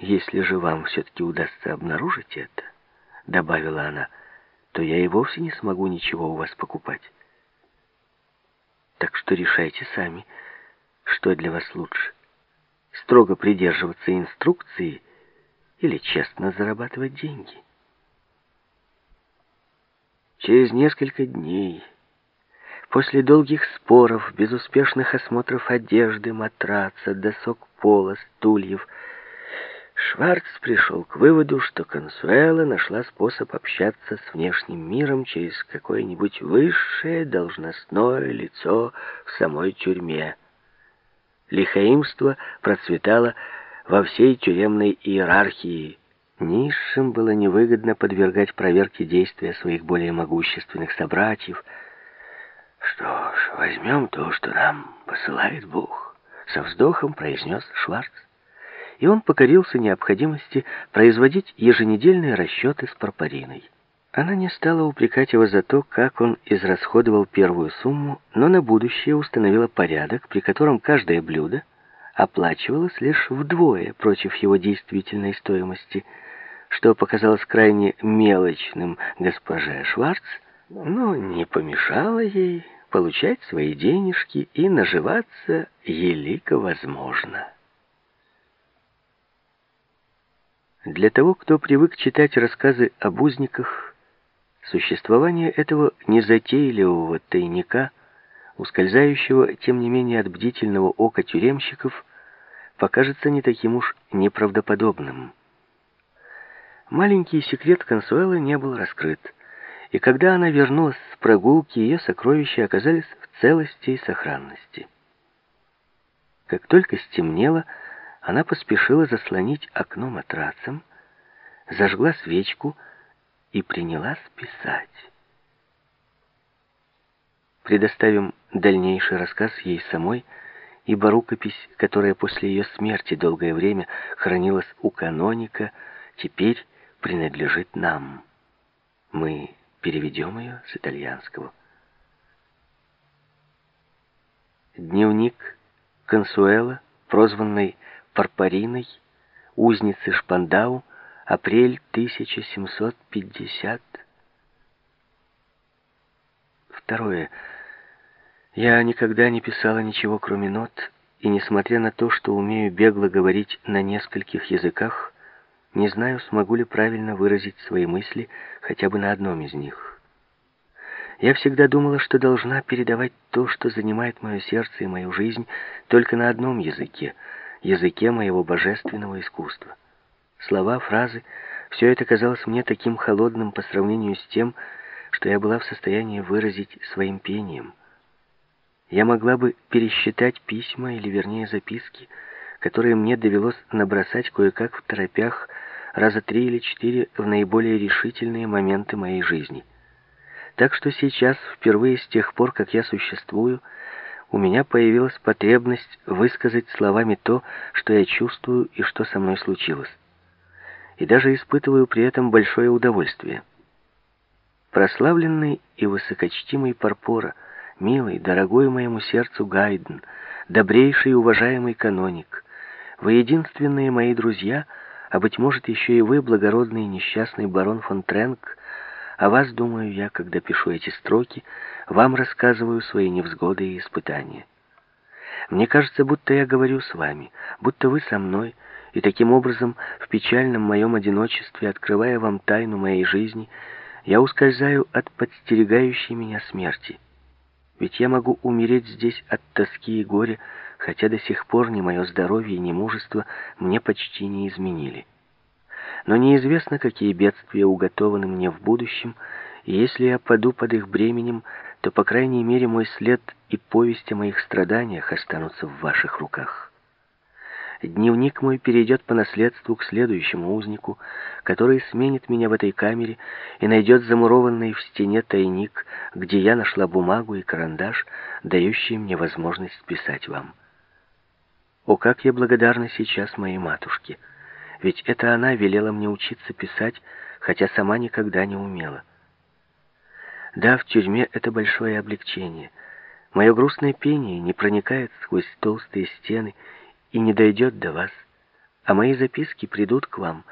Если же вам все-таки удастся обнаружить это, добавила она, то я и вовсе не смогу ничего у вас покупать. Так что решайте сами, что для вас лучше. Строго придерживаться инструкции или честно зарабатывать деньги. Через несколько дней, после долгих споров, безуспешных осмотров одежды, матраца, досок пола, стульев, Шварц пришел к выводу, что Консуэла нашла способ общаться с внешним миром через какое-нибудь высшее должностное лицо в самой тюрьме. Лихаимство процветало во всей тюремной иерархии. Низшим было невыгодно подвергать проверке действия своих более могущественных собратьев. «Что ж, возьмем то, что нам посылает Бог», — со вздохом произнес Шварц и он покорился необходимости производить еженедельные расчеты с Парпариной. Она не стала упрекать его за то, как он израсходовал первую сумму, но на будущее установила порядок, при котором каждое блюдо оплачивалось лишь вдвое против его действительной стоимости, что показалось крайне мелочным госпоже Шварц, но не помешало ей получать свои денежки и наживаться елико возможно. Для того, кто привык читать рассказы об узниках, существование этого незатейливого тайника, ускользающего, тем не менее, от бдительного ока тюремщиков, покажется не таким уж неправдоподобным. Маленький секрет Консуэлы не был раскрыт, и когда она вернулась с прогулки, ее сокровища оказались в целости и сохранности. Как только стемнело, она поспешила заслонить окно матрацем, зажгла свечку и принялась писать. Предоставим дальнейший рассказ ей самой, ибо рукопись, которая после ее смерти долгое время хранилась у каноника, теперь принадлежит нам. Мы переведем ее с итальянского. Дневник Консуэла, прозванный Парпариной, узницы Шпандау, апрель 1750. Второе. Я никогда не писала ничего, кроме нот, и несмотря на то, что умею бегло говорить на нескольких языках, не знаю, смогу ли правильно выразить свои мысли хотя бы на одном из них. Я всегда думала, что должна передавать то, что занимает мое сердце и мою жизнь, только на одном языке — языке моего божественного искусства. Слова, фразы, все это казалось мне таким холодным по сравнению с тем, что я была в состоянии выразить своим пением. Я могла бы пересчитать письма, или вернее записки, которые мне довелось набросать кое-как в торопях раза три или четыре в наиболее решительные моменты моей жизни. Так что сейчас, впервые с тех пор, как я существую, у меня появилась потребность высказать словами то, что я чувствую и что со мной случилось. И даже испытываю при этом большое удовольствие. Прославленный и высокочтимый Парпора, милый, дорогой моему сердцу Гайден, добрейший и уважаемый каноник, вы единственные мои друзья, а, быть может, еще и вы, благородный и несчастный барон фон Тренк, о вас думаю я, когда пишу эти строки, вам рассказываю свои невзгоды и испытания. Мне кажется, будто я говорю с вами, будто вы со мной, и таким образом, в печальном моем одиночестве, открывая вам тайну моей жизни, я ускользаю от подстерегающей меня смерти. Ведь я могу умереть здесь от тоски и горя, хотя до сих пор ни мое здоровье, ни мужество мне почти не изменили. Но неизвестно, какие бедствия уготованы мне в будущем, и если я паду под их бременем, то, по крайней мере, мой след и повесть о моих страданиях останутся в ваших руках. Дневник мой перейдет по наследству к следующему узнику, который сменит меня в этой камере и найдет замурованный в стене тайник, где я нашла бумагу и карандаш, дающие мне возможность писать вам. О, как я благодарна сейчас моей матушке! Ведь это она велела мне учиться писать, хотя сама никогда не умела. Да, в тюрьме это большое облегчение. Мое грустное пение не проникает сквозь толстые стены и не дойдет до вас, а мои записки придут к вам